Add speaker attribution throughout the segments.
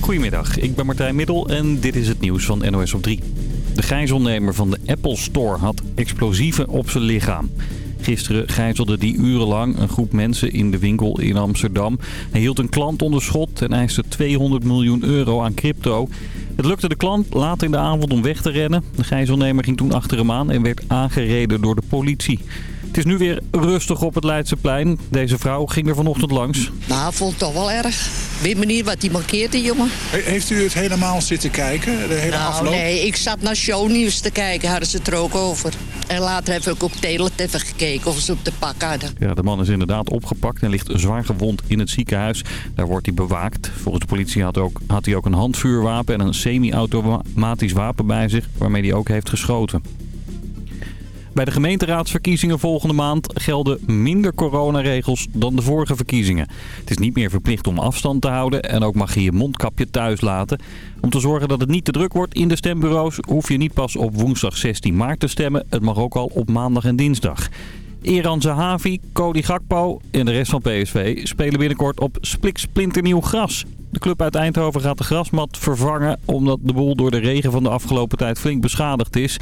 Speaker 1: Goedemiddag, ik ben Martijn Middel en dit is het nieuws van NOS op 3. De gijzelnemer van de Apple Store had explosieven op zijn lichaam. Gisteren gijzelde die urenlang een groep mensen in de winkel in Amsterdam. Hij hield een klant onder schot en eiste 200 miljoen euro aan crypto. Het lukte de klant later in de avond om weg te rennen. De gijzelnemer ging toen achter hem aan en werd aangereden door de politie. Het is nu weer rustig op het Leidseplein. Deze vrouw ging er vanochtend langs.
Speaker 2: Nou, vond ik toch wel erg. Ben benieuwd wat die markeert, jongen.
Speaker 3: He- Heeft u het helemaal zitten kijken, de hele
Speaker 2: Nou,
Speaker 3: afloop?
Speaker 2: nee, ik zat naar shownieuws te kijken, hadden ze het er ook over. En later heb ik op Telet even gekeken of ze op de pak hadden.
Speaker 1: Ja, de man is inderdaad opgepakt en ligt zwaar gewond in het ziekenhuis. Daar wordt hij bewaakt. Volgens de politie had, ook, had hij ook een handvuurwapen en een semi-automatisch wapen bij zich... waarmee hij ook heeft geschoten. Bij de gemeenteraadsverkiezingen volgende maand gelden minder coronaregels dan de vorige verkiezingen. Het is niet meer verplicht om afstand te houden en ook mag je je mondkapje thuis laten. Om te zorgen dat het niet te druk wordt in de stembureaus hoef je niet pas op woensdag 16 maart te stemmen. Het mag ook al op maandag en dinsdag. Eran Zahavi, Cody Gakpo en de rest van PSV spelen binnenkort op spliksplinternieuw gras. De club uit Eindhoven gaat de grasmat vervangen omdat de boel door de regen van de afgelopen tijd flink beschadigd is.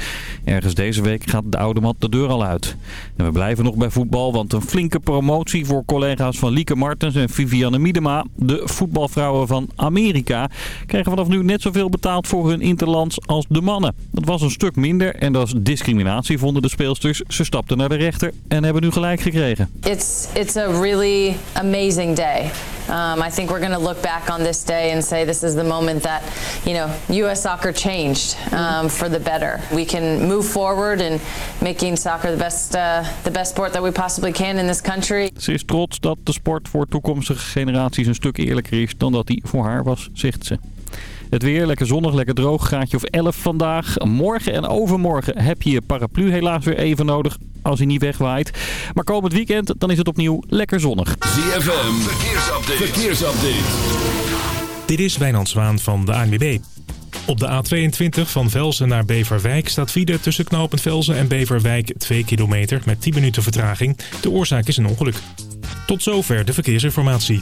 Speaker 1: Ergens deze week gaat de oude mat de deur al uit. En we blijven nog bij voetbal, want een flinke promotie voor collega's van Lieke Martens en Vivianne Miedema, de voetbalvrouwen van Amerika, krijgen vanaf nu net zoveel betaald voor hun interlands als de mannen. Dat was een stuk minder en dat is discriminatie, vonden de speelsters. Ze stapten naar de rechter en hebben nu gelijk gekregen.
Speaker 4: It's it's a really amazing day. Um, I think we're going to look back on this day and say this is the moment that you know U.S. soccer changed um, for the better. We can move forward in making soccer the best uh, the best sport that we possibly can in this country.
Speaker 1: Ze is trots dat de sport voor toekomstige generaties een stuk eerlijker is dan dat die voor haar was, zegt ze. Het weer, lekker zonnig, lekker droog, graadje of 11 vandaag. Morgen en overmorgen heb je je paraplu helaas weer even nodig als hij niet wegwaait. Maar komend weekend, dan is het opnieuw lekker zonnig.
Speaker 5: ZFM, verkeersupdate. verkeersupdate.
Speaker 6: Dit is Wijnand Zwaan van de ANWB. Op de A22 van Velzen naar Beverwijk staat file tussen knooppunt Velzen en Beverwijk 2 kilometer met 10 minuten vertraging. De oorzaak is een ongeluk. Tot zover de verkeersinformatie.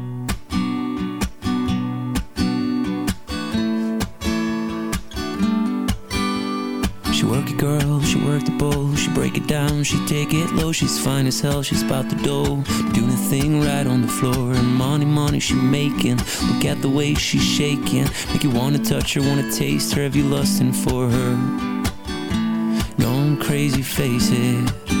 Speaker 7: She work it girl, she work the bowl. She break it down, she take it low. She's fine as hell, she's about the dough. Doing a thing right on the floor. And money, money she making. Look at the way she's shaking. Make you wanna touch her, wanna taste her. Have you lusting for her? Going crazy, face it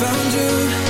Speaker 5: found you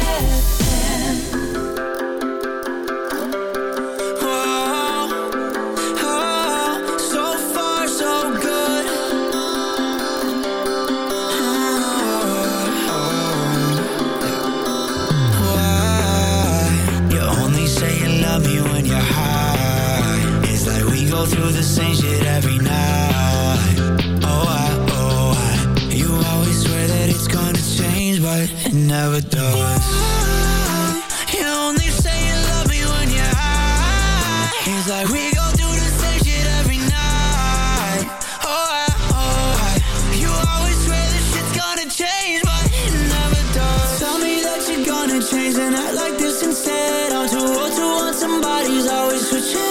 Speaker 8: 出去。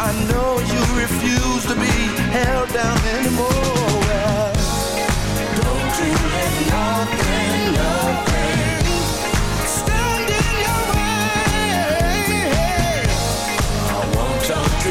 Speaker 8: I know you refuse to be held down anymore. Don't you let nothing, nothing stand in your way. I want y'all to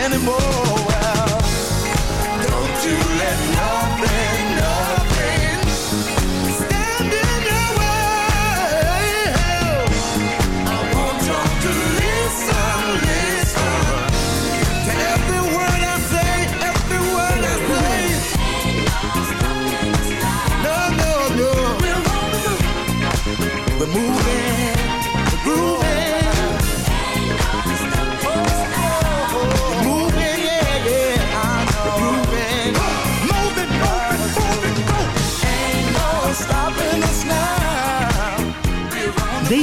Speaker 8: anymore.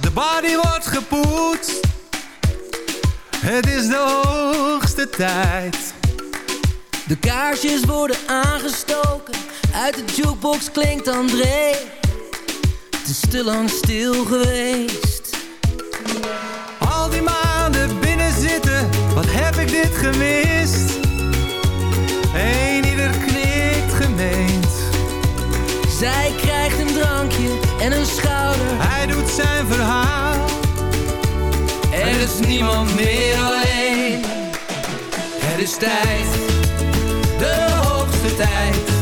Speaker 9: de die wordt gepoetst. Het is de hoogste tijd.
Speaker 7: De kaarsjes worden aangestoken, uit de jukebox klinkt André. Het is te lang stil geweest.
Speaker 9: Al die maanden binnen zitten, wat heb ik dit gemist? Eén ieder knikt gemeend.
Speaker 7: Zij krijgt een drankje en een schouder.
Speaker 9: Hij doet zijn verhaal.
Speaker 7: Er is niemand meer alleen. Het is tijd, de hoogste tijd.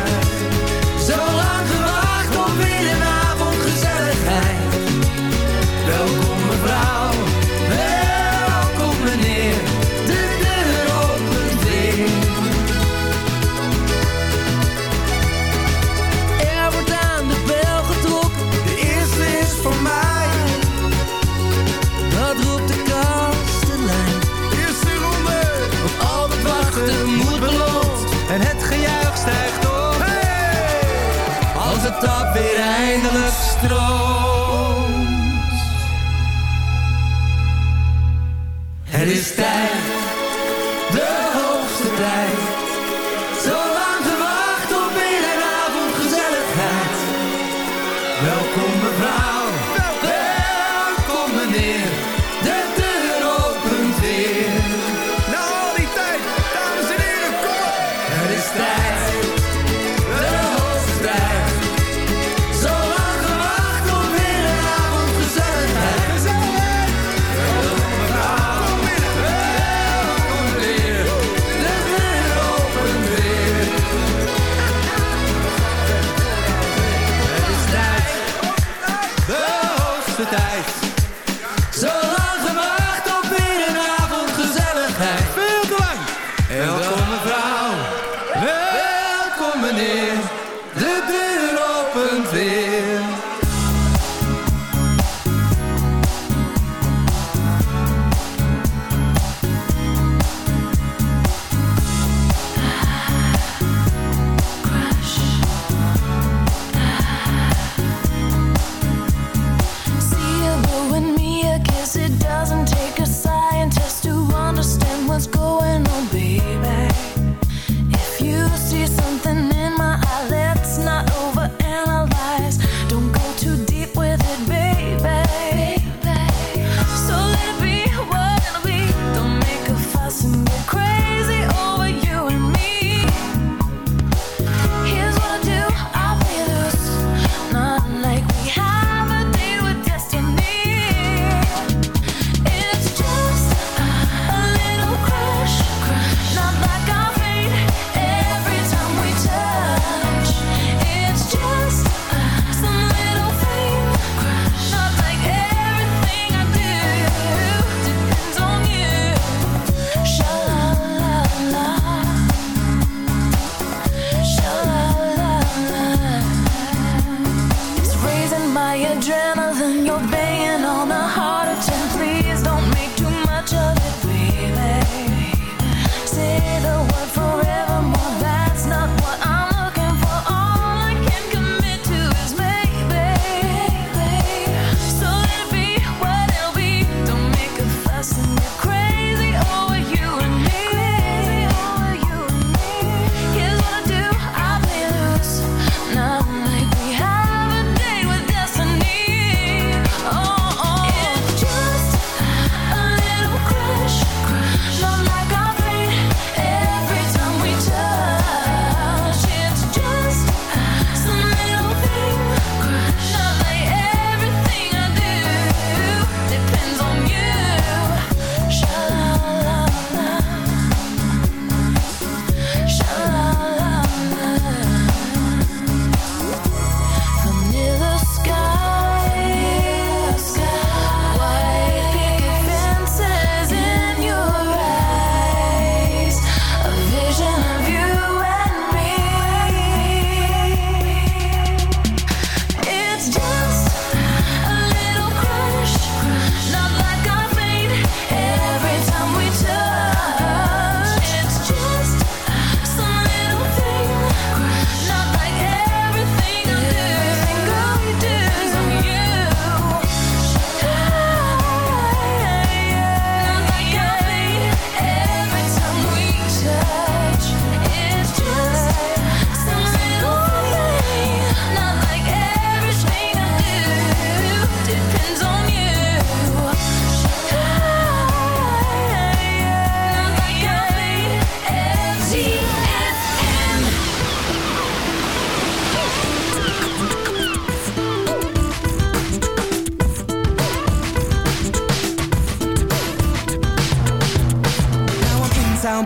Speaker 10: adrenaline, you're banging on the heart
Speaker 11: attack.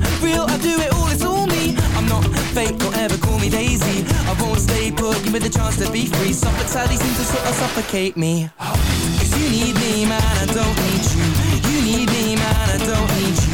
Speaker 11: not real, I do it all, it's all me. I'm not fake, don't ever call me Daisy. I won't stay put, give me the chance to be free. Suffocating seems to sort of suffocate me. Cause you need me, man, I don't need you. You need me, man, I don't need you.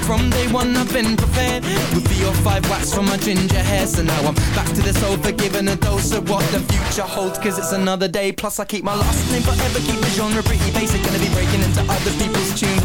Speaker 12: from day one I've been prepared. With three or five wax from my ginger hair So now I'm back to the sofa Giving a dose of what the future holds Cause it's another day Plus I keep my last name forever Keep the genre pretty basic Gonna be breaking into other people's tunes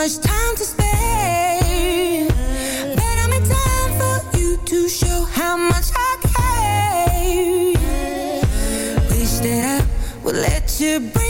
Speaker 13: much time to spare. But I'm in time for you to show how much I care. Wish that I would let you break